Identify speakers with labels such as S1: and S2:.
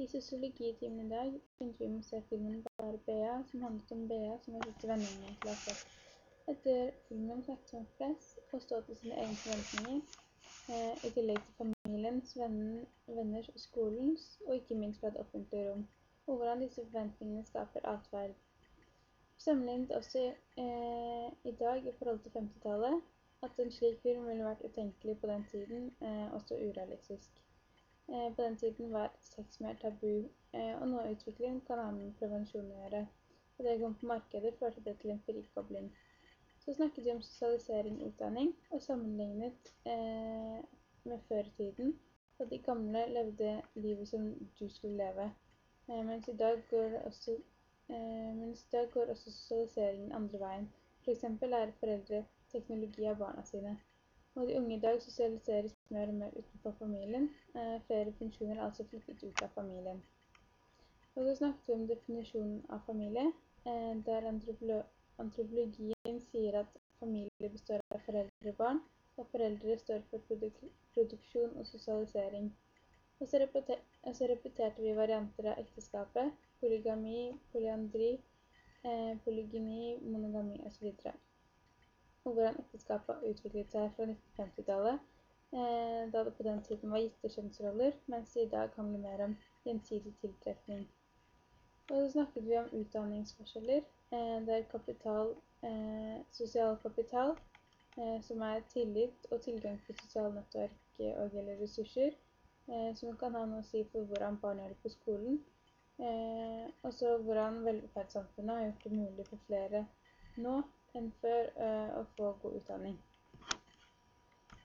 S1: I sosiologitimen i dag begynte vi med å se filmen Bare Bea, som handlet om Bea, som var siste vennene til Lasse. Etter filmen snakket hun flest og stå til sine egne forventninger, eh, i tillegg til familiens, vennen, venners og skolens, og ikke minst fra det offentlige rom, og hvordan disse forventningene skaper atferd. Sammenlignet også eh, i dag i forhold til 50-tallet, at en slik film ville vært utenkelig på den tiden, eh, også urealistisk. Eh, på den tiden var sex mer tabu, eh, og noe utvikling kan ha med prevensjon å gjøre. Og det kom på markedet førte det til en frikobling. Så snakket vi om sosialisering og utdanning, og sammenlignet eh, med før tiden, at de gamle levde livet som du skulle leve. Eh, mens, i dag går også, eh, mens i dag går også sosialiseringen andre veien. Eksempel lærer foreldre teknologi av barna sine. Og de unge i dag sosialiseres mer og mer utenfor familien. Eh, flere funksjoner er altså flyttet ut av familien. Og så snakket vi om definisjonen av familie, eh, der antropologien sier at familie består av foreldre og barn, og foreldre står for produk produksjon og sosialisering. Og så, repeterte vi varianter av ekteskapet, polygami, polyandri, eh, polygyni, monogami osv og hvordan ekteskapet utviklet seg fra 1950-tallet, eh, da det på den tiden var gitte kjønnsroller, mens det i dag handler mer om gjensidig tiltrekning. Og så snakket vi om utdanningsforskjeller, eh, der kapital, eh, sosial kapital, som er tillit og tilgang på sosiale nettverk og eller ressurser, som kan ha noe å si for hvordan barn gjør det på skolen, og så hvordan velferdssamfunnet har gjort det mulig for flere nå enn før å få god utdanning.